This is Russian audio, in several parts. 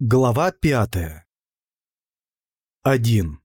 Глава пятая. Один.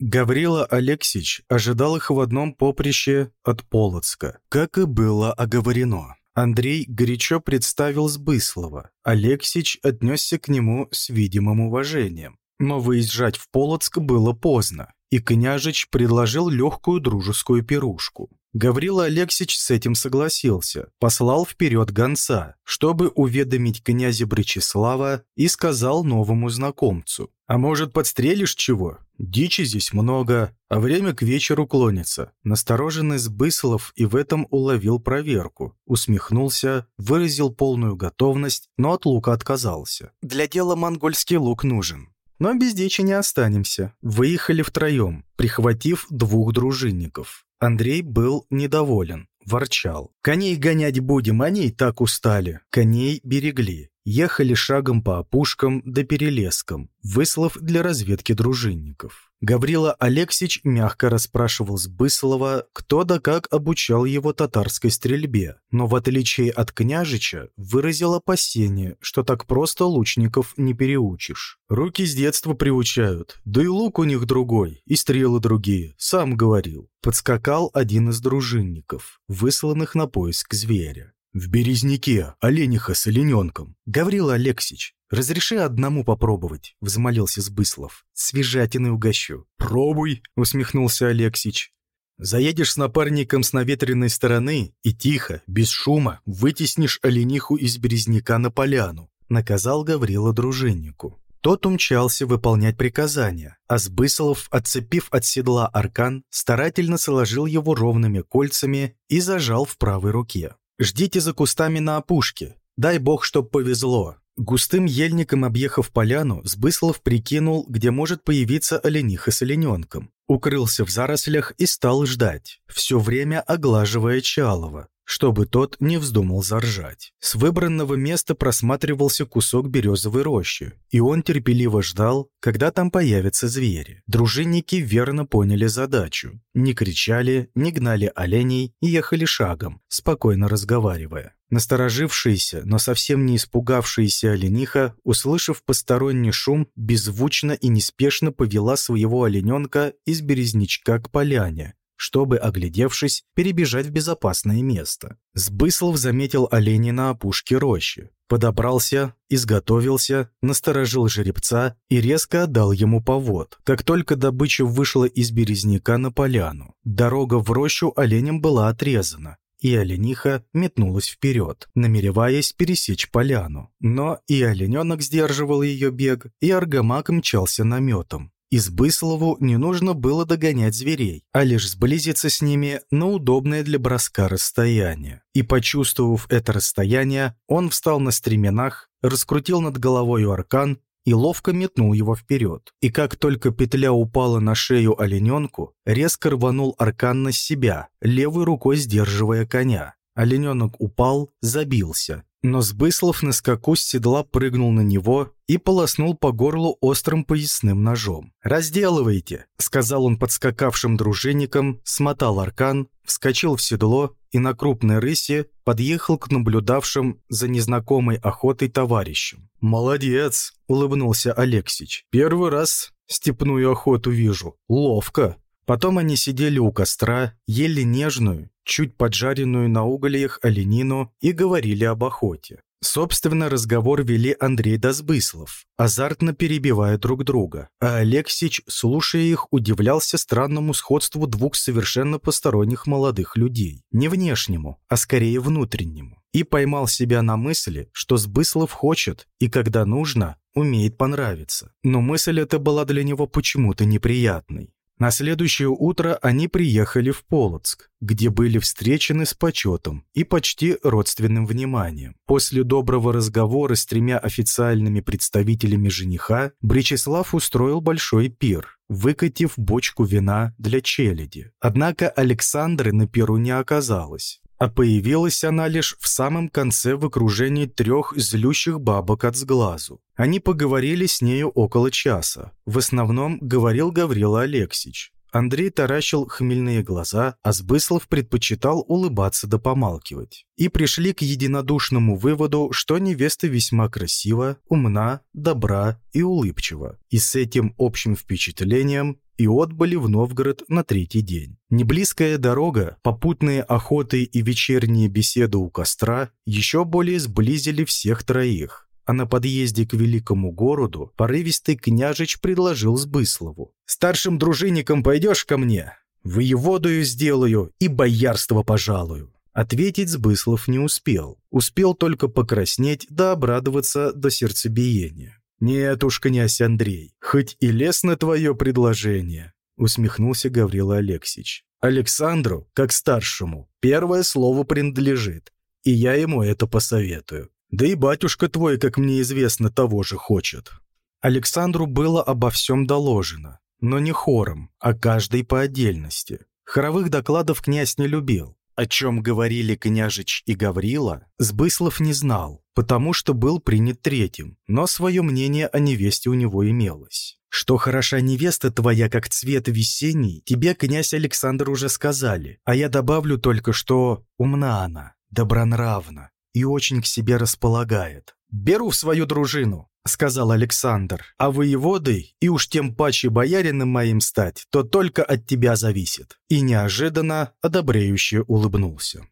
Гаврила Алексич ожидал их в одном поприще от Полоцка, как и было оговорено. Андрей горячо представил Сбыслова. Алексич отнесся к нему с видимым уважением. Но выезжать в Полоцк было поздно, и княжич предложил легкую дружескую пирушку. Гаврила Алексич с этим согласился, послал вперед гонца, чтобы уведомить князя Бречеслава и сказал новому знакомцу. «А может, подстрелишь чего? Дичи здесь много, а время к вечеру клонится». Настороженный Сбыслов и в этом уловил проверку. Усмехнулся, выразил полную готовность, но от лука отказался. «Для дела монгольский лук нужен. Но без дичи не останемся. Выехали втроем, прихватив двух дружинников. Андрей был недоволен, ворчал. «Коней гонять будем, они и так устали». Коней берегли. Ехали шагом по опушкам да перелескам, выслав для разведки дружинников. Гаврила Алексич мягко расспрашивал Сбыслова, кто да как обучал его татарской стрельбе, но в отличие от княжича выразил опасение, что так просто лучников не переучишь. Руки с детства приучают, да и лук у них другой, и стрелы другие, сам говорил. Подскакал один из дружинников, высланных на поиск зверя. «В Березняке, олениха с олененком». «Гаврила Алексич, разреши одному попробовать», — взмолился Сбыслов. «Свежатины угощу». «Пробуй», — усмехнулся Алексич. «Заедешь с напарником с наветренной стороны и тихо, без шума, вытеснишь олениху из Березняка на поляну», — наказал Гаврила дружиннику. Тот умчался выполнять приказания, а Сбыслов, отцепив от седла аркан, старательно сложил его ровными кольцами и зажал в правой руке. Ждите за кустами на опушке. Дай бог, чтоб повезло. Густым ельником объехав поляну, Сбыслов прикинул, где может появиться олениха с олененком. Укрылся в зарослях и стал ждать, все время оглаживая Чалова чтобы тот не вздумал заржать. С выбранного места просматривался кусок березовой рощи, и он терпеливо ждал, когда там появятся звери. Дружинники верно поняли задачу. Не кричали, не гнали оленей и ехали шагом, спокойно разговаривая. Насторожившаяся, но совсем не испугавшаяся олениха, услышав посторонний шум, беззвучно и неспешно повела своего олененка из березничка к поляне, чтобы, оглядевшись, перебежать в безопасное место. Сбыслов заметил оленя на опушке рощи, подобрался, изготовился, насторожил жеребца и резко отдал ему повод. Как только добыча вышла из березняка на поляну, дорога в рощу оленем была отрезана, и олениха метнулась вперед, намереваясь пересечь поляну. Но и олененок сдерживал ее бег, и аргамак мчался наметом. Избыслову не нужно было догонять зверей, а лишь сблизиться с ними на удобное для броска расстояние. И почувствовав это расстояние, он встал на стременах, раскрутил над головой аркан и ловко метнул его вперед. И как только петля упала на шею олененку, резко рванул аркан на себя, левой рукой сдерживая коня. Олененок упал, забился, но Сбыслов на скаку с седла прыгнул на него и полоснул по горлу острым поясным ножом. «Разделывайте!» — сказал он подскакавшим дружинникам, смотал аркан, вскочил в седло и на крупной рысе подъехал к наблюдавшим за незнакомой охотой товарищам. «Молодец!» — улыбнулся Алексич. «Первый раз степную охоту вижу. Ловко!» Потом они сидели у костра, ели нежную, чуть поджаренную на угольях оленину и говорили об охоте. Собственно, разговор вели Андрей Дозбыслов, азартно перебивая друг друга, а Алексич, слушая их, удивлялся странному сходству двух совершенно посторонних молодых людей. Не внешнему, а скорее внутреннему. И поймал себя на мысли, что Сбыслов хочет и, когда нужно, умеет понравиться. Но мысль эта была для него почему-то неприятной. На следующее утро они приехали в Полоцк, где были встречены с почетом и почти родственным вниманием. После доброго разговора с тремя официальными представителями жениха Бречеслав устроил большой пир, выкатив бочку вина для челяди. Однако Александры на пиру не оказалось а появилась она лишь в самом конце в окружении трех злющих бабок от сглазу. Они поговорили с нею около часа. В основном говорил Гаврила Алексич. Андрей таращил хмельные глаза, а Сбыслов предпочитал улыбаться да помалкивать. И пришли к единодушному выводу, что невеста весьма красива, умна, добра и улыбчива. И с этим общим впечатлением и отбыли в Новгород на третий день. Неблизкая дорога, попутные охоты и вечерние беседы у костра еще более сблизили всех троих а на подъезде к великому городу порывистый княжич предложил Сбыслову. «Старшим дружинником пойдешь ко мне? Воеводою сделаю и боярство пожалую». Ответить Сбыслов не успел. Успел только покраснеть да обрадоваться до сердцебиения. «Нет уж, князь Андрей, хоть и лестно твое предложение», усмехнулся Гаврила Алексич. «Александру, как старшему, первое слово принадлежит, и я ему это посоветую. Да и батюшка твой, как мне известно, того же хочет». Александру было обо всем доложено, но не хором, а каждый по отдельности. Хоровых докладов князь не любил. О чем говорили княжич и Гаврила, Сбыслов не знал, потому что был принят третьим, но свое мнение о невесте у него имелось. Что хороша невеста твоя, как цвет весенний, тебе, князь Александр, уже сказали, а я добавлю только, что умна она, добронравна, и очень к себе располагает. «Беру в свою дружину», — сказал Александр, «а воеводой, и уж тем паче боярином моим стать, то только от тебя зависит». И неожиданно одобряюще улыбнулся.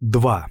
2.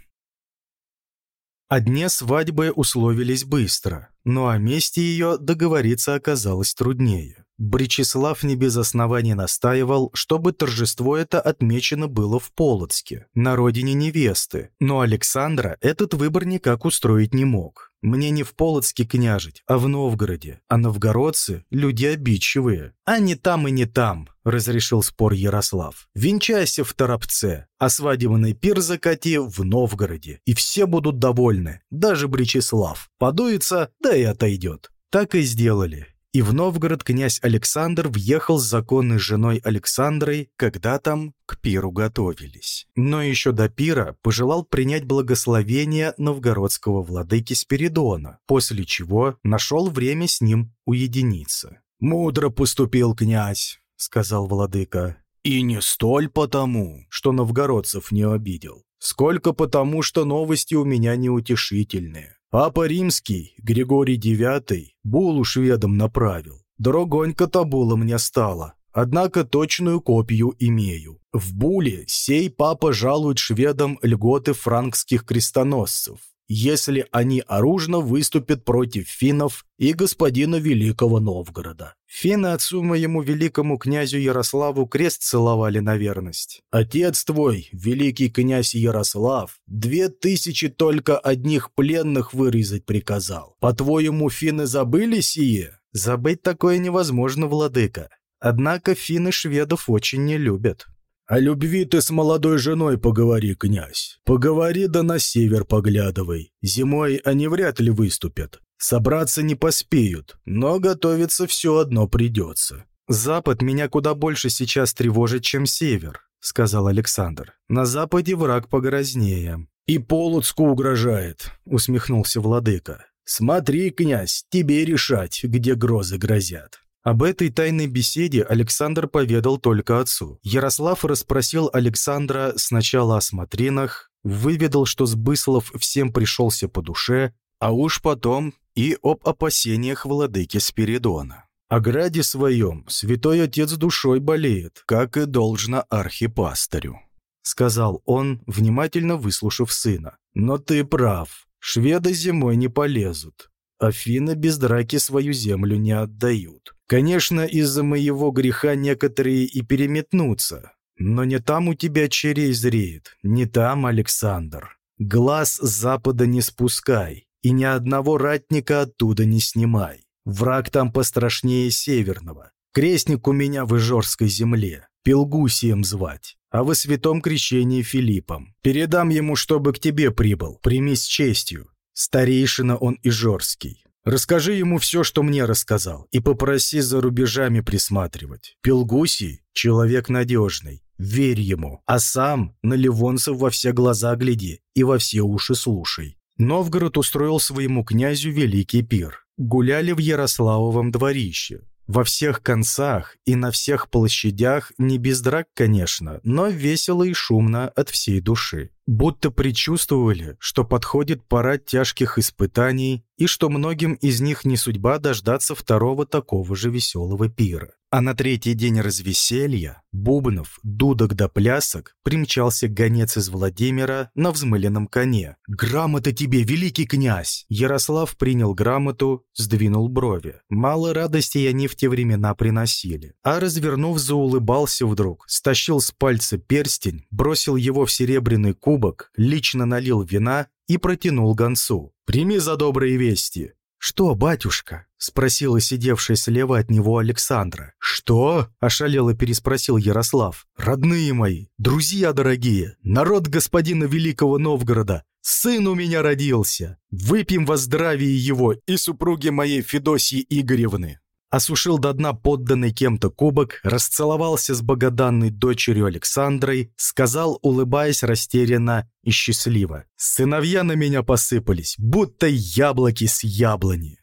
О свадьбы условились быстро, но о месте ее договориться оказалось труднее. Бречеслав не без оснований настаивал, чтобы торжество это отмечено было в Полоцке, на родине невесты, но Александра этот выбор никак устроить не мог. Мне не в Полоцке княжить, а в Новгороде, а новгородцы – люди обидчивые. А не там и не там, разрешил спор Ярослав. Венчайся в Торопце, а свадебный пир закати в Новгороде, и все будут довольны, даже Бречеслав. Подуется, да и отойдет. Так и сделали. И в Новгород князь Александр въехал с законной женой Александрой, когда там к пиру готовились. Но еще до пира пожелал принять благословение новгородского владыки Спиридона, после чего нашел время с ним уединиться. «Мудро поступил князь», — сказал владыка, «и не столь потому, что новгородцев не обидел, сколько потому, что новости у меня неутешительные. Папа Римский, Григорий IX, булу шведам направил. Дорогонько-то була мне стала, однако точную копию имею. В буле сей папа жалует шведам льготы франкских крестоносцев, если они оружно выступят против финнов и господина Великого Новгорода. Финны отцу моему великому князю Ярославу крест целовали на верность. Отец твой, великий князь Ярослав, две тысячи только одних пленных вырезать приказал. По-твоему, финны забыли сие? Забыть такое невозможно, владыка. Однако финны шведов очень не любят. «О любви ты с молодой женой поговори, князь. Поговори да на север поглядывай. Зимой они вряд ли выступят. Собраться не поспеют, но готовиться все одно придется». «Запад меня куда больше сейчас тревожит, чем север», — сказал Александр. «На западе враг погрознее». «И Полоцку угрожает», — усмехнулся владыка. «Смотри, князь, тебе решать, где грозы грозят». Об этой тайной беседе Александр поведал только отцу. Ярослав расспросил Александра сначала о смотринах, выведал, что Сбыслов всем пришелся по душе, а уж потом и об опасениях владыки Спиридона. О граде своем святой отец душой болеет, как и должно архипастырю. Сказал он, внимательно выслушав сына. Но ты прав, шведы зимой не полезут. Афины без драки свою землю не отдают. Конечно, из-за моего греха некоторые и переметнутся, но не там у тебя черей зреет, не там, Александр. Глаз с запада не спускай, и ни одного ратника оттуда не снимай. Враг там пострашнее северного. Крестник у меня в Ижорской земле, Пелгусием звать, а во святом крещении Филиппом. Передам ему, чтобы к тебе прибыл, прими с честью. Старейшина он Ижорский. Расскажи ему все, что мне рассказал, и попроси за рубежами присматривать. Пелгусий — человек надежный, верь ему, а сам на ливонцев во все глаза гляди и во все уши слушай. Новгород устроил своему князю великий пир. Гуляли в Ярославовом дворище. Во всех концах и на всех площадях, не без драк, конечно, но весело и шумно от всей души. Будто предчувствовали, что подходит пора тяжких испытаний и что многим из них не судьба дождаться второго такого же веселого пира. А на третий день развеселья, бубнов, дудок да плясок, примчался гонец из Владимира на взмыленном коне. «Грамота тебе, великий князь!» Ярослав принял грамоту, сдвинул брови. Мало радости они в те времена приносили. А развернув, заулыбался вдруг, стащил с пальца перстень, бросил его в серебряный кубок, лично налил вина и протянул гонцу. «Прими за добрые вести!» «Что, батюшка?» — спросила сидевшая слева от него Александра. «Что?» — ошалело переспросил Ярослав. «Родные мои, друзья дорогие, народ господина Великого Новгорода, сын у меня родился. Выпьем во здравие его и супруги моей Федосии Игоревны осушил до дна подданный кем-то кубок, расцеловался с богоданной дочерью Александрой, сказал, улыбаясь растерянно и счастливо. «Сыновья на меня посыпались, будто яблоки с яблони».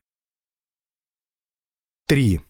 3.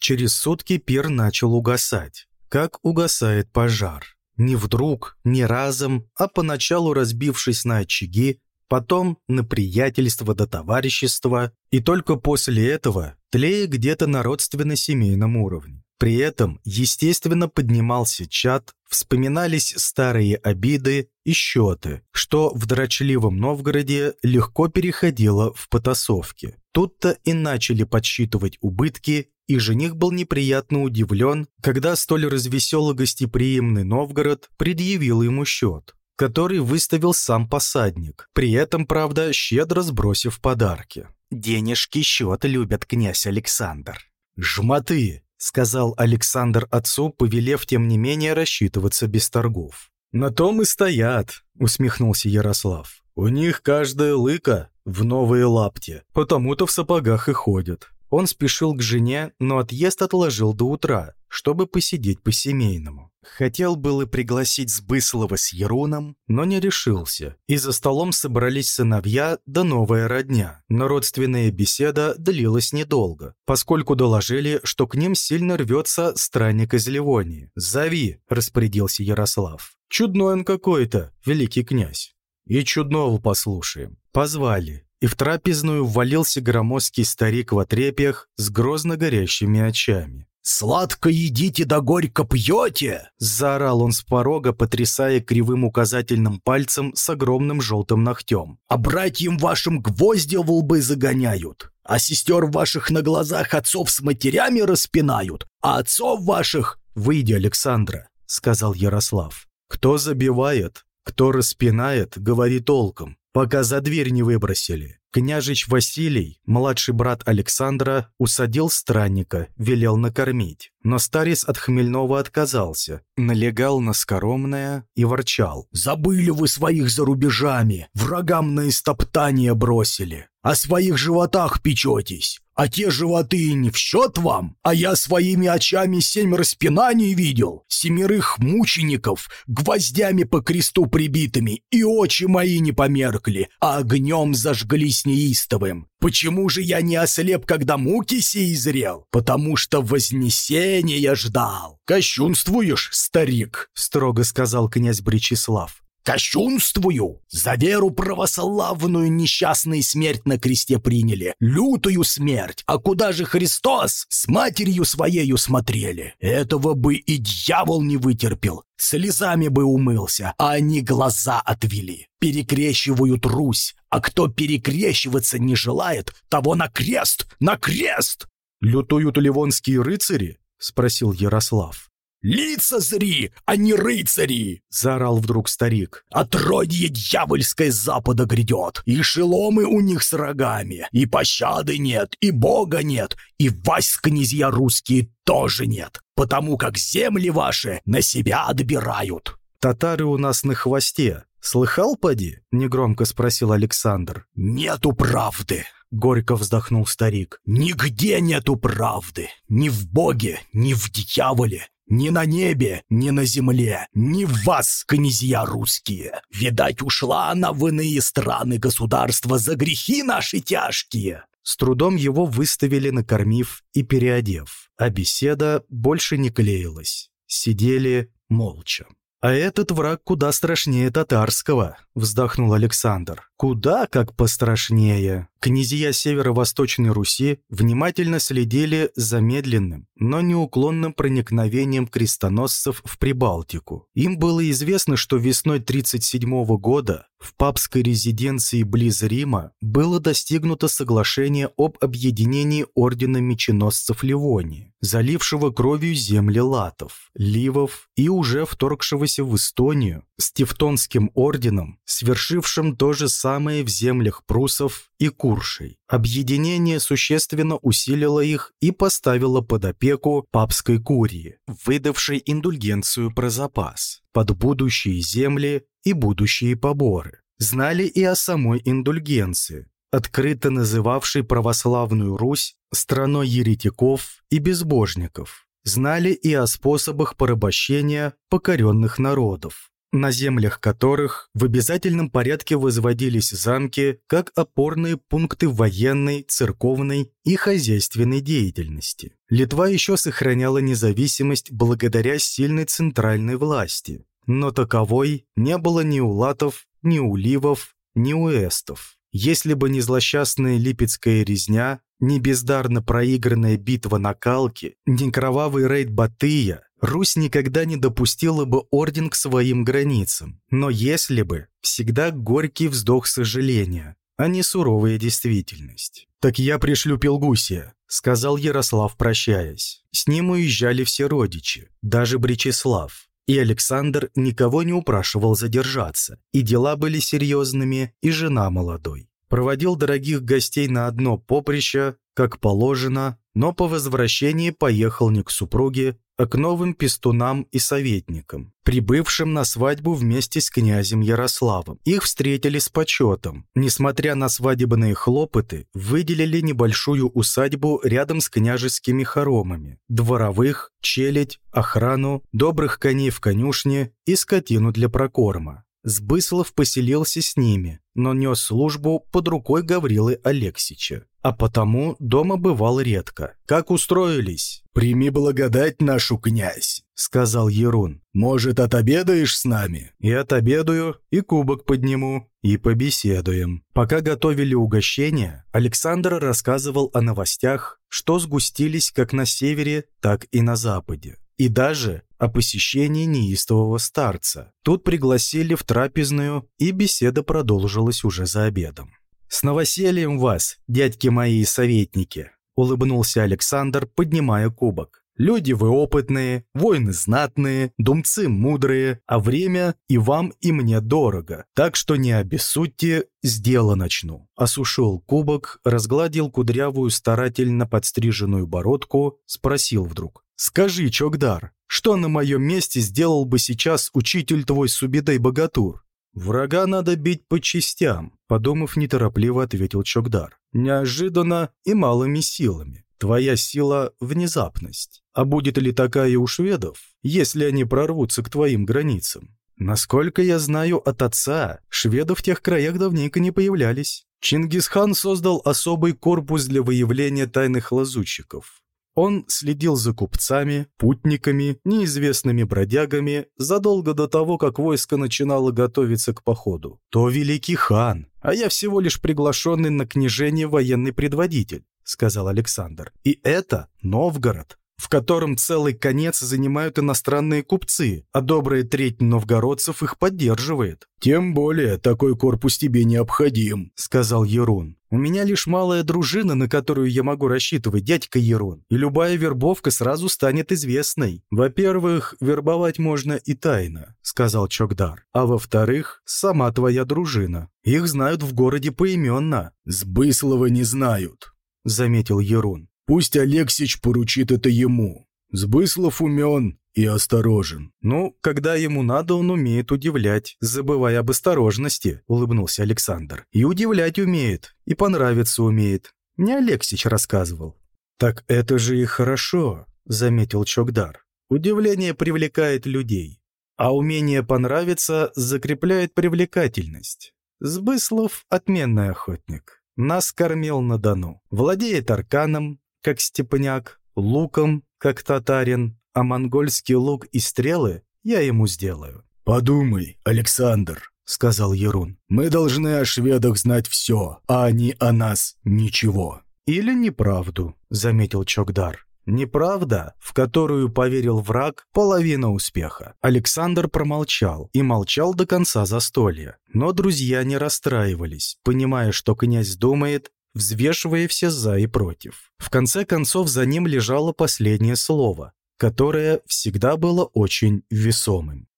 Через сутки пир начал угасать, как угасает пожар. Не вдруг, не разом, а поначалу разбившись на очаги, потом на приятельство до товарищества, и только после этого тлея где-то на родственно-семейном уровне. При этом, естественно, поднимался чат, вспоминались старые обиды и счеты, что в дрочливом Новгороде легко переходило в потасовки. Тут-то и начали подсчитывать убытки, и жених был неприятно удивлен, когда столь развеселый гостеприимный Новгород предъявил ему счет который выставил сам посадник, при этом, правда, щедро сбросив подарки. «Денежки счет любят князь Александр». «Жмоты!» — сказал Александр отцу, повелев, тем не менее, рассчитываться без торгов. «На том и стоят», — усмехнулся Ярослав. «У них каждая лыка в новые лапти, потому-то в сапогах и ходят». Он спешил к жене, но отъезд отложил до утра, чтобы посидеть по-семейному. Хотел было пригласить Сбыслова с Еруном, но не решился, и за столом собрались сыновья да новая родня. Но родственная беседа длилась недолго, поскольку доложили, что к ним сильно рвется странник из Ливонии. «Зови», — распорядился Ярослав. «Чудной он какой-то, великий князь». «И чудного послушаем». Позвали, и в трапезную ввалился громоздкий старик в отрепьях с грозно горящими очами. «Сладко едите да горько пьете!» — заорал он с порога, потрясая кривым указательным пальцем с огромным желтым ногтем. «А братьям вашим гвозди в лбы загоняют, а сестер ваших на глазах отцов с матерями распинают, а отцов ваших...» «Выйди, Александра», — сказал Ярослав. «Кто забивает, кто распинает, говори толком, пока за дверь не выбросили. Княжич Василий, младший брат Александра, усадил странника, велел накормить. Но старец от хмельного отказался, налегал на скоромное и ворчал. «Забыли вы своих за рубежами, врагам на истоптание бросили. О своих животах печетесь. А те животы не в счет вам? А я своими очами семь распинаний видел, семерых мучеников, гвоздями по кресту прибитыми, и очи мои не померкли, а огнем зажглись неистовым. Почему же я не ослеп, когда муки сей зрел? Потому что вознесения ждал. Кощунствуешь, старик, строго сказал князь Бречеслав. Кощунствую! За веру православную несчастный смерть на кресте приняли. Лютую смерть! А куда же Христос? С матерью своею смотрели. Этого бы и дьявол не вытерпел. Слезами бы умылся, а они глаза отвели. Перекрещивают Русь, а кто перекрещиваться не желает, того на крест, на крест! «Лютуют ливонские рыцари?» — спросил Ярослав. «Лица зри, а не рыцари!» — заорал вдруг старик. «Отродье дьявольское запада грядет, и шеломы у них с рогами, и пощады нет, и бога нет, и вась князья русские тоже нет, потому как земли ваши на себя отбирают». «Татары у нас на хвосте. Слыхал, поди?» — негромко спросил Александр. «Нету правды!» — горько вздохнул старик. «Нигде нету правды! Ни в Боге, ни в дьяволе, ни на небе, ни на земле, ни в вас, князья русские. Видать, ушла она в иные страны государства за грехи наши тяжкие. С трудом его выставили, накормив и переодев, а беседа больше не клеилась. Сидели молча. «А этот враг куда страшнее татарского», — вздохнул Александр. «Куда как пострашнее». Князья Северо-Восточной Руси внимательно следили за медленным, но неуклонным проникновением крестоносцев в Прибалтику. Им было известно, что весной 37 года в папской резиденции близ Рима было достигнуто соглашение об объединении ордена меченосцев Ливонии, залившего кровью земли латов, ливов и уже вторгшегося в Эстонию с Тевтонским орденом, свершившим то же самое в землях прусов и куршей. Объединение существенно усилило их и поставило под опеку папской курии, выдавшей индульгенцию про запас под будущие земли и будущие поборы. Знали и о самой индульгенции, открыто называвшей православную Русь страной еретиков и безбожников. Знали и о способах порабощения покоренных народов, на землях которых в обязательном порядке возводились замки как опорные пункты военной, церковной и хозяйственной деятельности. Литва еще сохраняла независимость благодаря сильной центральной власти, но таковой не было ни у латов, ни у ливов, ни у эстов. Если бы не злосчастная липецкая резня, ни бездарно проигранная битва на Калке, ни кровавый рейд Батыя, Русь никогда не допустила бы орден к своим границам. Но если бы, всегда горький вздох сожаления, а не суровая действительность. «Так я пришлю Пелгусия», — сказал Ярослав, прощаясь. С ним уезжали все родичи, даже Бречеслав. И Александр никого не упрашивал задержаться, и дела были серьезными, и жена молодой. Проводил дорогих гостей на одно поприще, как положено, но по возвращении поехал не к супруге, к новым пестунам и советникам, прибывшим на свадьбу вместе с князем Ярославом. Их встретили с почетом. Несмотря на свадебные хлопоты, выделили небольшую усадьбу рядом с княжескими хоромами, дворовых, челядь, охрану, добрых коней в конюшне и скотину для прокорма. Сбыслов поселился с ними, но нес службу под рукой Гаврилы Алексича, а потому дома бывал редко. «Как устроились?» «Прими благодать нашу, князь», — сказал Ерун. «Может, отобедаешь с нами?» «И отобедаю, и кубок подниму, и побеседуем». Пока готовили угощение, Александр рассказывал о новостях, что сгустились как на севере, так и на западе и даже о посещении неистового старца. Тут пригласили в трапезную, и беседа продолжилась уже за обедом. «С новосельем вас, дядьки мои и советники!» — улыбнулся Александр, поднимая кубок. «Люди вы опытные, воины знатные, думцы мудрые, а время и вам, и мне дорого, так что не обессудьте, с дела начну». Осушил кубок, разгладил кудрявую старательно подстриженную бородку, спросил вдруг. «Скажи, Чокдар, что на моем месте сделал бы сейчас учитель твой Субидей Богатур?» «Врага надо бить по частям», — подумав неторопливо ответил Чокдар. «Неожиданно и малыми силами. Твоя сила — внезапность. А будет ли такая у шведов, если они прорвутся к твоим границам? Насколько я знаю от отца, шведы в тех краях давненько не появлялись. Чингисхан создал особый корпус для выявления тайных лазутчиков. Он следил за купцами, путниками, неизвестными бродягами задолго до того, как войско начинало готовиться к походу. То великий хан, а я всего лишь приглашенный на княжение военный предводитель, сказал Александр. И это Новгород в котором целый конец занимают иностранные купцы, а добрая треть новгородцев их поддерживает. «Тем более такой корпус тебе необходим», — сказал Ерун. «У меня лишь малая дружина, на которую я могу рассчитывать, дядька Ерун, и любая вербовка сразу станет известной. Во-первых, вербовать можно и тайно», — сказал Чокдар. «А во-вторых, сама твоя дружина. Их знают в городе поименно». «Сбыслова не знают», — заметил Ерун. Пусть Алексич поручит это ему. Сбыслов умен и осторожен. Ну, когда ему надо, он умеет удивлять, забывая об осторожности, улыбнулся Александр. И удивлять умеет, и понравиться умеет. Мне Алексич рассказывал. Так это же и хорошо, заметил Чокдар. Удивление привлекает людей, а умение понравиться закрепляет привлекательность. Сбыслов – отменный охотник. нас кормил на Дону. Владеет арканом, как степняк, луком, как татарин, а монгольский лук и стрелы я ему сделаю». «Подумай, Александр», — сказал Ерун. «Мы должны о шведах знать все, а они о нас ничего». «Или неправду», — заметил Чокдар. Неправда, в которую поверил враг, половина успеха. Александр промолчал и молчал до конца застолья. Но друзья не расстраивались, понимая, что князь думает, взвешивая все «за» и «против». В конце концов, за ним лежало последнее слово, которое всегда было очень весомым.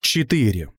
4.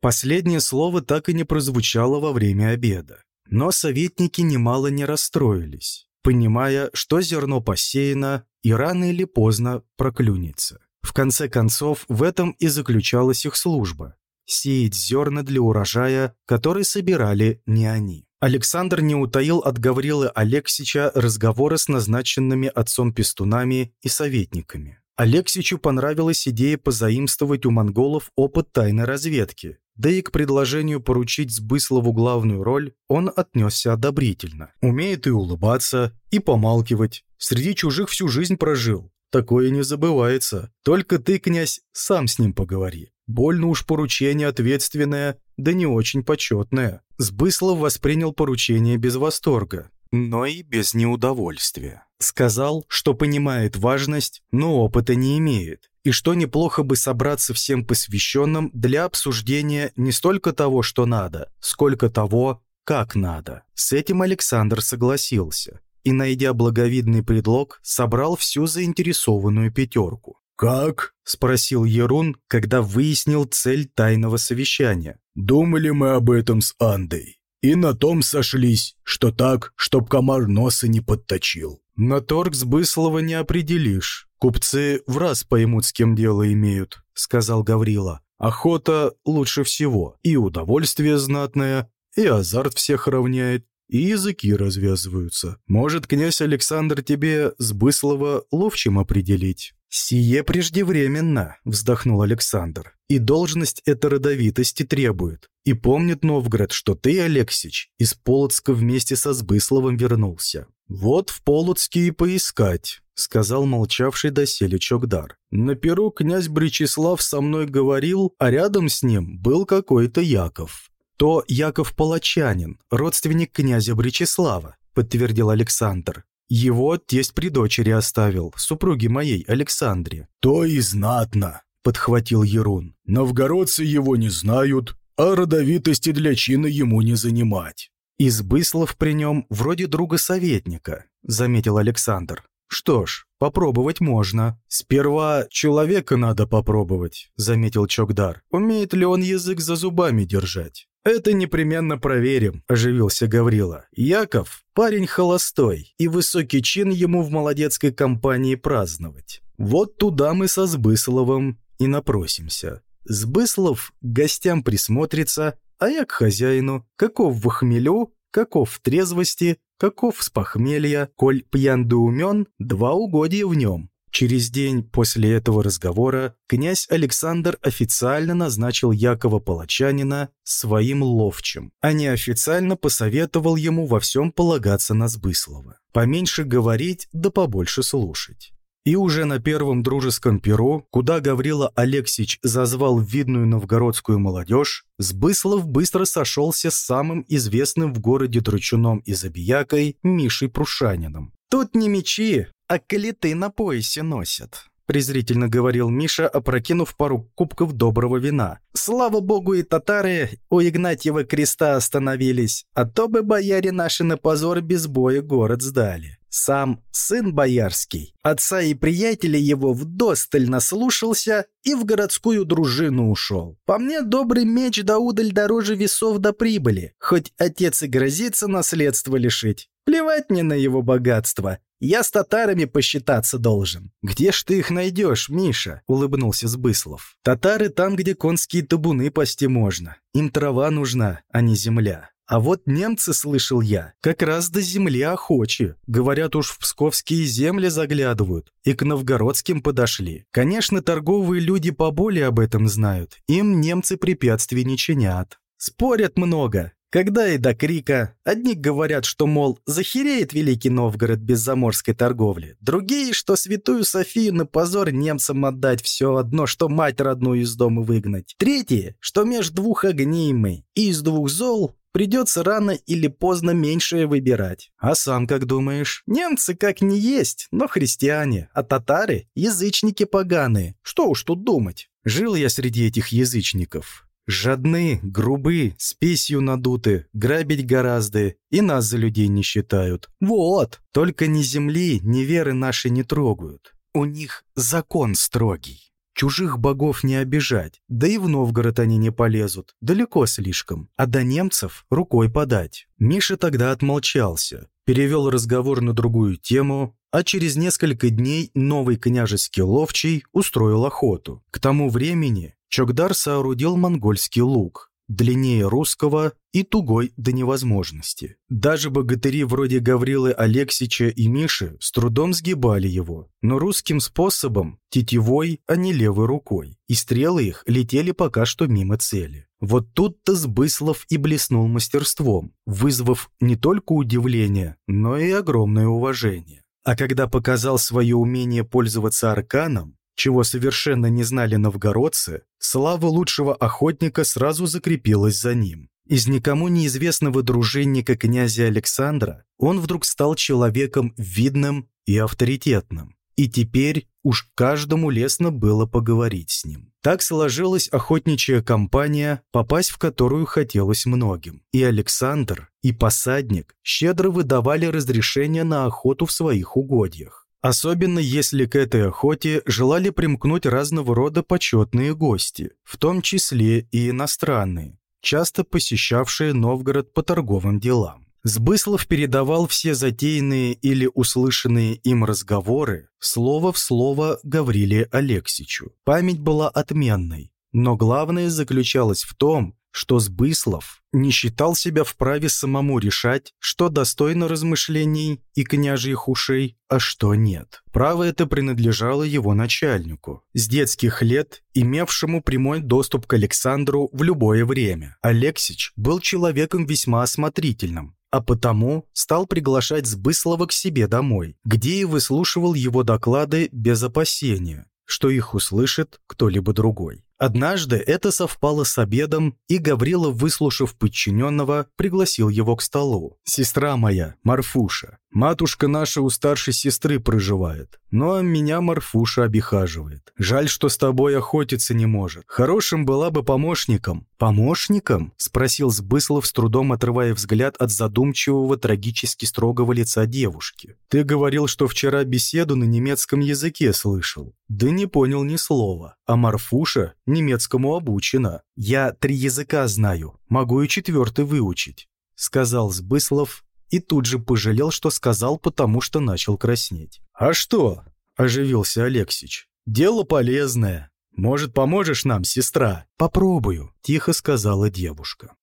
Последнее слово так и не прозвучало во время обеда. Но советники немало не расстроились понимая, что зерно посеяно и рано или поздно проклюнется. В конце концов, в этом и заключалась их служба – сеять зерна для урожая, который собирали не они. Александр не утаил от Гаврилы Алексича разговоры с назначенными отцом пестунами и советниками. Алексичу понравилась идея позаимствовать у монголов опыт тайной разведки, да и к предложению поручить Сбыслову главную роль он отнесся одобрительно. Умеет и улыбаться, и помалкивать. Среди чужих всю жизнь прожил. Такое не забывается. Только ты, князь, сам с ним поговори. Больно уж поручение ответственное, да не очень почетное. Сбыслов воспринял поручение без восторга, но и без неудовольствия. Сказал, что понимает важность, но опыта не имеет, и что неплохо бы собраться всем посвященным для обсуждения не столько того, что надо, сколько того, как надо. С этим Александр согласился и, найдя благовидный предлог, собрал всю заинтересованную пятерку. «Как?» – спросил Ерун, когда выяснил цель тайного совещания. «Думали мы об этом с Андой. И на том сошлись, что так, чтоб комар носа не подточил». «На торг с Быслова не определишь. Купцы в раз поймут, с кем дело имеют», — сказал Гаврила. «Охота лучше всего. И удовольствие знатное, и азарт всех равняет, и языки развязываются. Может, князь Александр тебе с Быслова ловчим определить?» «Сие преждевременно», — вздохнул Александр. «И должность эта родовитости требует. И помнит Новгород, что ты, Алексич, из Полоцка вместе со Сбысловым вернулся. Вот в Полоцке и поискать», — сказал молчавший доселе Чокдар. «На перу князь Бречеслав со мной говорил, а рядом с ним был какой-то Яков. То Яков Палачанин, родственник князя Бречеслава», — подтвердил Александр. Его тесть при дочери оставил, супруге моей, Александре. То и знатно, подхватил Ерун. Новгородцы его не знают, а родовитости для чина ему не занимать. «Избыслов при нем вроде друга советника», — заметил Александр. «Что ж, попробовать можно. Сперва человека надо попробовать», — заметил Чокдар. «Умеет ли он язык за зубами держать?» «Это непременно проверим», – оживился Гаврила. «Яков – парень холостой, и высокий чин ему в молодецкой компании праздновать. Вот туда мы со Сбысловым и напросимся. Сбыслов к гостям присмотрится, а я к хозяину. Каков в хмелю, каков в трезвости, каков с похмелья, коль пьян да умен, два угодья в нем. Через день после этого разговора князь Александр официально назначил Якова Палачанина своим ловчим, а неофициально посоветовал ему во всем полагаться на Сбыслова. Поменьше говорить, да побольше слушать. И уже на первом дружеском перу, куда Гаврила Алексич зазвал видную новгородскую молодежь, Сбыслов быстро сошелся с самым известным в городе дручуном и забиякой Мишей Прушанином. «Тут не мечи, а калиты на поясе носят», — презрительно говорил Миша, опрокинув пару кубков доброго вина. «Слава богу, и татары у Игнатьева креста остановились, а то бы бояре наши на позор без боя город сдали». Сам сын боярский, отца и приятеля его вдосталь наслушался и в городскую дружину ушел. По мне, добрый меч да удаль дороже весов до прибыли, хоть отец и грозится наследство лишить. Плевать мне на его богатство, я с татарами посчитаться должен». «Где ж ты их найдешь, Миша?» — улыбнулся Сбыслов. «Татары там, где конские табуны пасти можно. Им трава нужна, а не земля». А вот немцы, слышал я, как раз до земли охочи. Говорят, уж в псковские земли заглядывают. И к новгородским подошли. Конечно, торговые люди поболее об этом знают. Им немцы препятствий не чинят. Спорят много. Когда и до крика. Одни говорят, что, мол, захереет Великий Новгород без заморской торговли. Другие, что святую Софию на позор немцам отдать все одно, что мать родную из дома выгнать. Третьи, что между двух огней мы, и из двух зол Придется рано или поздно меньшее выбирать. А сам как думаешь? Немцы как не есть, но христиане, а татары – язычники поганые. Что уж тут думать. Жил я среди этих язычников. Жадны, грубы, спесью надуты, грабить гораздо, и нас за людей не считают. Вот, только ни земли, ни веры наши не трогают. У них закон строгий. Чужих богов не обижать, да и в Новгород они не полезут, далеко слишком, а до немцев рукой подать. Миша тогда отмолчался, перевел разговор на другую тему, а через несколько дней новый княжеский ловчий устроил охоту. К тому времени Чокдар соорудил монгольский лук, длиннее русского и тугой до невозможности. Даже богатыри вроде Гаврилы Алексича и Миши с трудом сгибали его, но русским способом, тетивой, а не левой рукой, и стрелы их летели пока что мимо цели. Вот тут-то Сбыслов и блеснул мастерством, вызвав не только удивление, но и огромное уважение. А когда показал свое умение пользоваться арканом, чего совершенно не знали новгородцы, слава лучшего охотника сразу закрепилась за ним. Из никому неизвестного дружинника князя Александра он вдруг стал человеком видным и авторитетным. И теперь уж каждому лестно было поговорить с ним. Так сложилась охотничья компания, попасть в которую хотелось многим. И Александр, и посадник щедро выдавали разрешение на охоту в своих угодьях. Особенно если к этой охоте желали примкнуть разного рода почетные гости, в том числе и иностранные, часто посещавшие Новгород по торговым делам. Сбыслов передавал все затеянные или услышанные им разговоры слово в слово Гавриле Алексичу. Память была отменной, но главное заключалось в том, что Сбыслов не считал себя вправе самому решать, что достойно размышлений и княжьих ушей, а что нет. Право это принадлежало его начальнику, с детских лет имевшему прямой доступ к Александру в любое время. Алексич был человеком весьма осмотрительным, а потому стал приглашать Сбыслова к себе домой, где и выслушивал его доклады без опасения, что их услышит кто-либо другой. Однажды это совпало с обедом, и Гаврила, выслушав подчиненного, пригласил его к столу. «Сестра моя, Марфуша, матушка наша у старшей сестры проживает, но меня Марфуша обихаживает. Жаль, что с тобой охотиться не может. Хорошим была бы помощником». «Помощником?» – спросил Сбыслов, с трудом отрывая взгляд от задумчивого, трагически строгого лица девушки. «Ты говорил, что вчера беседу на немецком языке слышал». «Да не понял ни слова. А Марфуша немецкому обучена. Я три языка знаю, могу и четвертый выучить», — сказал Сбыслов и тут же пожалел, что сказал, потому что начал краснеть. «А что?» — оживился Алексич. «Дело полезное. Может, поможешь нам, сестра?» «Попробую», — тихо сказала девушка.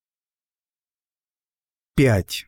5.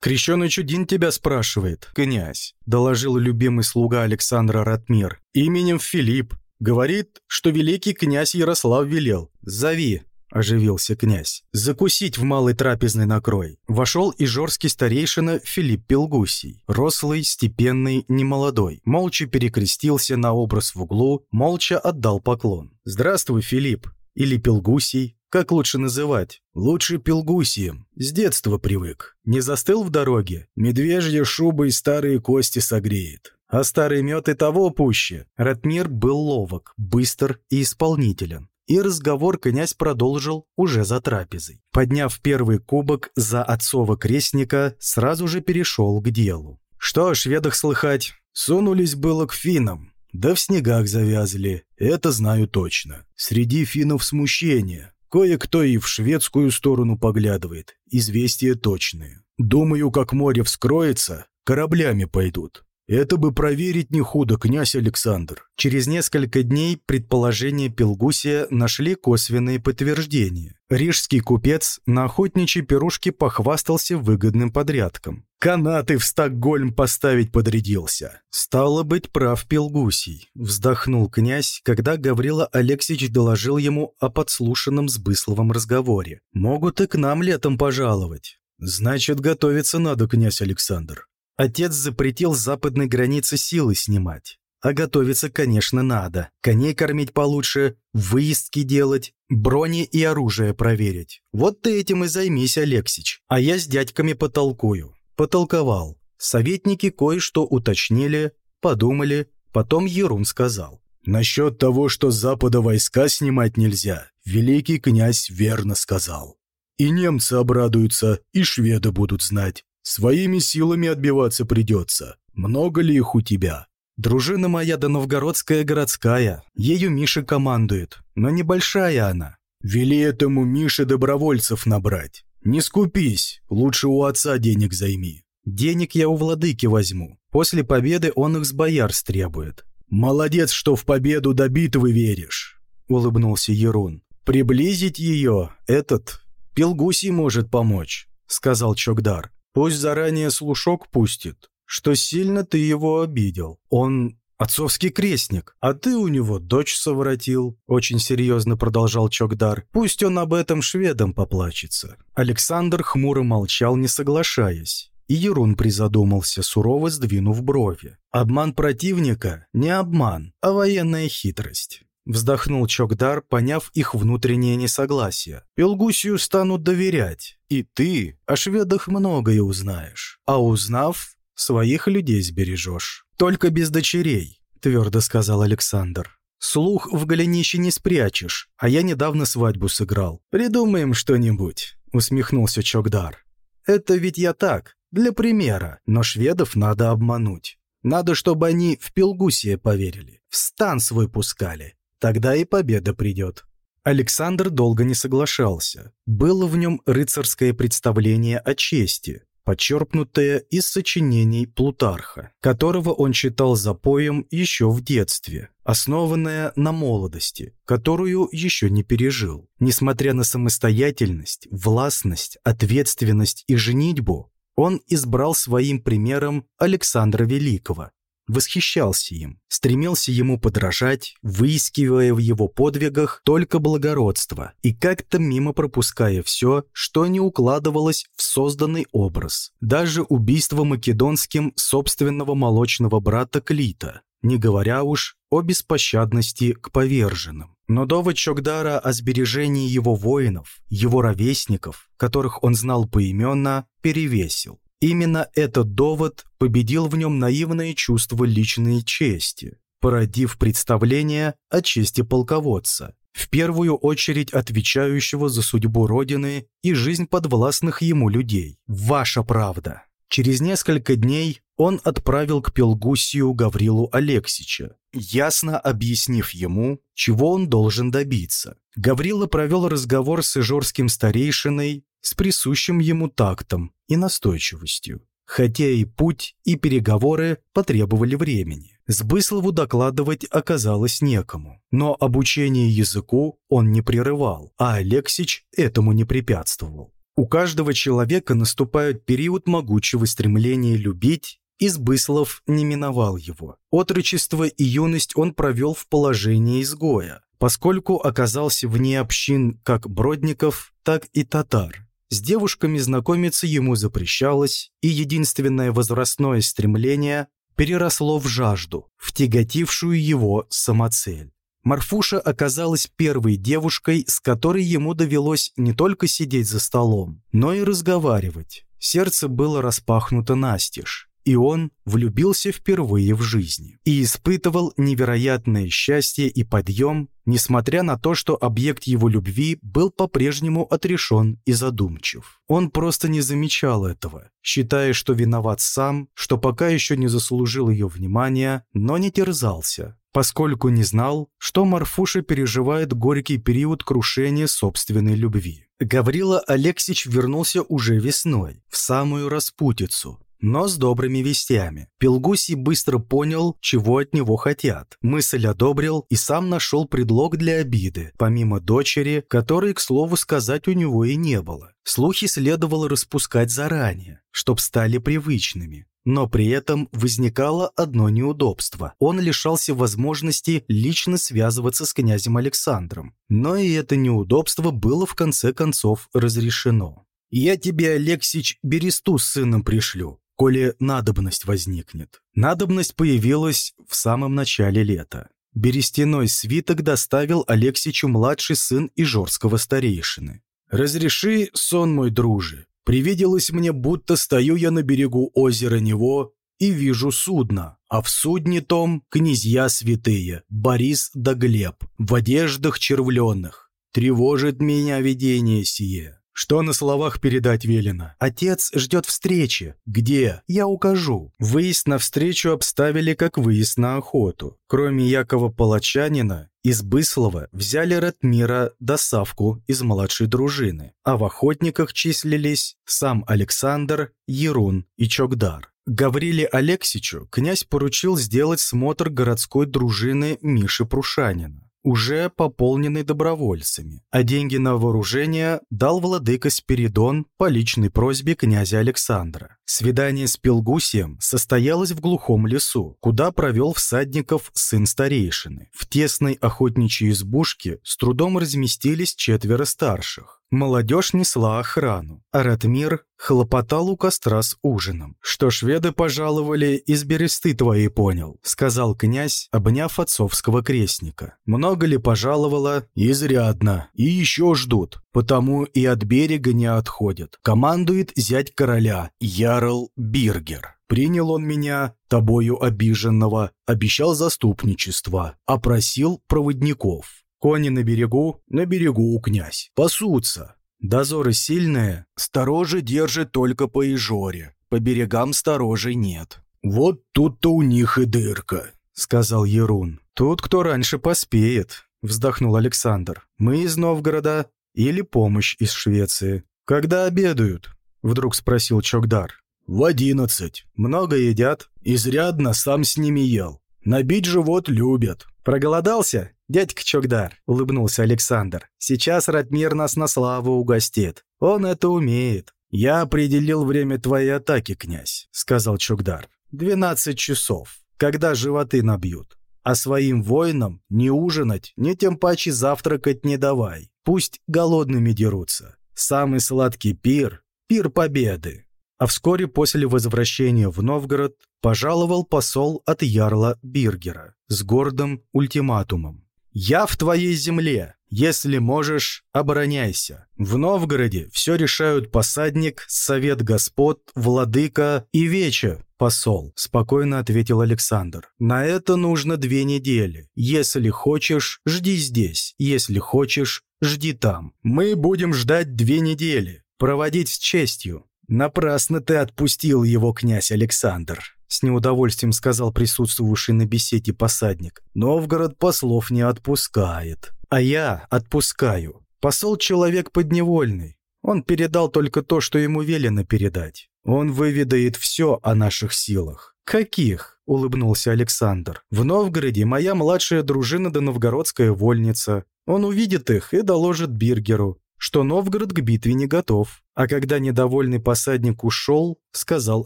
«Крещеный Чудин тебя спрашивает, князь», — доложил любимый слуга Александра Ратмир. «Именем Филипп. Говорит, что великий князь Ярослав велел. Зови, — оживился князь. «Закусить в малой трапезной накрой». Вошел и жорский старейшина Филипп Пелгусий, рослый, степенный, немолодой. Молча перекрестился на образ в углу, молча отдал поклон. «Здравствуй, Филипп!» Или Пелгусий, как лучше называть? Лучше Пелгусием. С детства привык. Не застыл в дороге? Медвежья шуба и старые кости согреет. А старый мед и того пуще. Ратмир был ловок, быстр и исполнителен. И разговор князь продолжил уже за трапезой. Подняв первый кубок за отцова крестника, сразу же перешел к делу. Что о шведах слыхать? Сунулись было к финнам. Да в снегах завязли, это знаю точно. Среди финнов смущение. Кое-кто и в шведскую сторону поглядывает. Известия точные. Думаю, как море вскроется, кораблями пойдут. Это бы проверить не худо, князь Александр. Через несколько дней предположения Пелгусия нашли косвенные подтверждения. Рижский купец на охотничьей пирушке похвастался выгодным подрядком. «Канаты в Стокгольм поставить подрядился». «Стало быть, прав Пелгусий», — вздохнул князь, когда Гаврила Алексеевич доложил ему о подслушанном с Бысловом разговоре. «Могут и к нам летом пожаловать». «Значит, готовиться надо, князь Александр». Отец запретил с западной границы силы снимать. А готовиться, конечно, надо. Коней кормить получше, выездки делать, брони и оружие проверить. Вот ты этим и займись, Алексич. А я с дядьками потолкую. Потолковал. Советники кое-что уточнили, подумали, потом Ерун сказал. «Насчет того, что с запада войска снимать нельзя, великий князь верно сказал. И немцы обрадуются, и шведы будут знать. Своими силами отбиваться придется. Много ли их у тебя? Дружина моя да новгородская городская. Ею Миша командует, но небольшая она. Вели этому Мише добровольцев набрать. Не скупись, лучше у отца денег займи. Денег я у владыки возьму. После победы он их с бояр стребует. Молодец, что в победу до битвы веришь, улыбнулся Ерун. Приблизить ее этот Пелгусий может помочь, сказал Чокдар. Пусть заранее слушок пустит, что сильно ты его обидел. Он отцовский крестник, а ты у него дочь совратил», — очень серьезно продолжал Чокдар. «Пусть он об этом шведам поплачется». Александр хмуро молчал, не соглашаясь. И Ерун призадумался, сурово сдвинув брови. «Обман противника — не обман, а военная хитрость. Вздохнул Чокдар, поняв их внутреннее несогласие. «Пелгусию станут доверять, и ты о шведах многое узнаешь. А узнав, своих людей сбережешь. Только без дочерей», — твердо сказал Александр. «Слух в голенище не спрячешь, а я недавно свадьбу сыграл. Придумаем что-нибудь», — усмехнулся Чокдар. «Это ведь я так, для примера, но шведов надо обмануть. Надо, чтобы они в Пелгусия поверили, в стан свой пускали, Тогда и победа придет. Александр долго не соглашался. Было в нем рыцарское представление о чести, подчерпнутое из сочинений Плутарха, которого он читал запоем еще в детстве, основанное на молодости, которую еще не пережил. Несмотря на самостоятельность, властность, ответственность и женитьбу, он избрал своим примером Александра Великого, восхищался им, стремился ему подражать, выискивая в его подвигах только благородство и как-то мимо пропуская все, что не укладывалось в созданный образ. Даже убийство македонским собственного молочного брата Клита, не говоря уж о беспощадности к поверженным. Но довод Чокдара о сбережении его воинов, его ровесников, которых он знал поименно, перевесил. Именно этот довод победил в нем наивное чувство личной чести, породив представление о чести полководца, в первую очередь отвечающего за судьбу Родины и жизнь подвластных ему людей. Ваша правда. Через несколько дней он отправил к Пелгусию Гаврилу Алексича, ясно объяснив ему, чего он должен добиться. Гаврила провел разговор с ижорским старейшиной с присущим ему тактом и настойчивостью. Хотя и путь, и переговоры потребовали времени. Сбыслову докладывать оказалось некому. Но обучение языку он не прерывал, а Алексич этому не препятствовал. У каждого человека наступает период могучего стремления любить, и Сбыслов не миновал его. Отрочество и юность он провел в положении изгоя, поскольку оказался вне общин как бродников, так и татар. С девушками знакомиться ему запрещалось, и единственное возрастное стремление переросло в жажду, в тяготившую его самоцель. Марфуша оказалась первой девушкой, с которой ему довелось не только сидеть за столом, но и разговаривать. Сердце было распахнуто настежь и он влюбился впервые в жизни и испытывал невероятное счастье и подъем, несмотря на то, что объект его любви был по-прежнему отрешен и задумчив. Он просто не замечал этого, считая, что виноват сам, что пока еще не заслужил ее внимания, но не терзался, поскольку не знал, что Марфуша переживает горький период крушения собственной любви. Гаврила Алексич вернулся уже весной, в самую распутицу, но с добрыми вестями. Пелгусий быстро понял, чего от него хотят. Мысль одобрил и сам нашел предлог для обиды, помимо дочери, которой, к слову сказать, у него и не было. Слухи следовало распускать заранее, чтоб стали привычными. Но при этом возникало одно неудобство. Он лишался возможности лично связываться с князем Александром. Но и это неудобство было в конце концов разрешено. «Я тебе, Алексич, бересту с сыном пришлю, коли надобность возникнет». Надобность появилась в самом начале лета. Берестяной свиток доставил Алексичу младший сын Ижорского старейшины. «Разреши, сон мой друже, Привиделось мне, будто стою я на берегу озера Него и вижу судно, а в судне том князья святые, Борис да Глеб, в одеждах червленных. Тревожит меня видение сие. Что на словах передать велено? Отец ждет встречи. Где? Я укажу. Выезд на встречу обставили как выезд на охоту. Кроме Якова Палачанина, из Быслова взяли Ратмира Досавку из младшей дружины, а в охотниках числились сам Александр, Ерун и Чокдар. Гавриле Алексичу князь поручил сделать смотр городской дружины Миши Прушанина уже пополненный добровольцами, а деньги на вооружение дал владыка Спиридон по личной просьбе князя Александра. Свидание с Пелгусием состоялось в глухом лесу, куда провел всадников сын старейшины. В тесной охотничьей избушке с трудом разместились четверо старших. Молодежь несла охрану, а Ратмир хлопотал у костра с ужином. «Что шведы пожаловали, из бересты твоей понял», — сказал князь, обняв отцовского крестника. «Много ли пожаловало?» «Изрядно. И еще ждут. Потому и от берега не отходят. Командует зять короля, Ярл Биргер. Принял он меня, тобою обиженного, обещал заступничество, опросил проводников. Кони на берегу, на берегу, князь. Пасутся. Дозоры сильные, сторожи держат только по Ижоре. По берегам сторожей нет. «Вот тут-то у них и дырка», — сказал Ерун. «Тут кто раньше поспеет», — вздохнул Александр. «Мы из Новгорода или помощь из Швеции. Когда обедают?» — вдруг спросил Чокдар. «В одиннадцать. Много едят. Изрядно сам с ними ел. Набить живот любят». «Проголодался?» «Дядька Чокдар», — улыбнулся Александр, — «сейчас Ратмир нас на славу угостит. Он это умеет». «Я определил время твоей атаки, князь», — сказал Чокдар. «Двенадцать часов, когда животы набьют. А своим воинам ни ужинать, ни тем паче завтракать не давай. Пусть голодными дерутся. Самый сладкий пир — пир победы». А вскоре после возвращения в Новгород пожаловал посол от ярла Биргера с гордым ультиматумом. «Я в твоей земле. Если можешь, обороняйся. В Новгороде все решают посадник, совет господ, владыка и вече, посол», — спокойно ответил Александр. «На это нужно две недели. Если хочешь, жди здесь. Если хочешь, жди там. Мы будем ждать две недели. Проводить с честью. Напрасно ты отпустил его, князь Александр. С неудовольствием сказал присутствовавший на беседе посадник. Новгород послов не отпускает. А я отпускаю. Посол человек подневольный. Он передал только то, что ему велено передать. Он выведает все о наших силах. Каких? — улыбнулся Александр. «В Новгороде моя младшая дружина да новгородская вольница. Он увидит их и доложит Биргеру что Новгород к битве не готов. А когда недовольный посадник ушел, сказал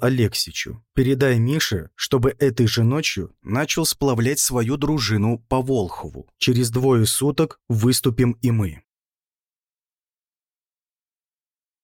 Алексичу, «Передай Мише, чтобы этой же ночью начал сплавлять свою дружину по Волхову. Через двое суток выступим и мы».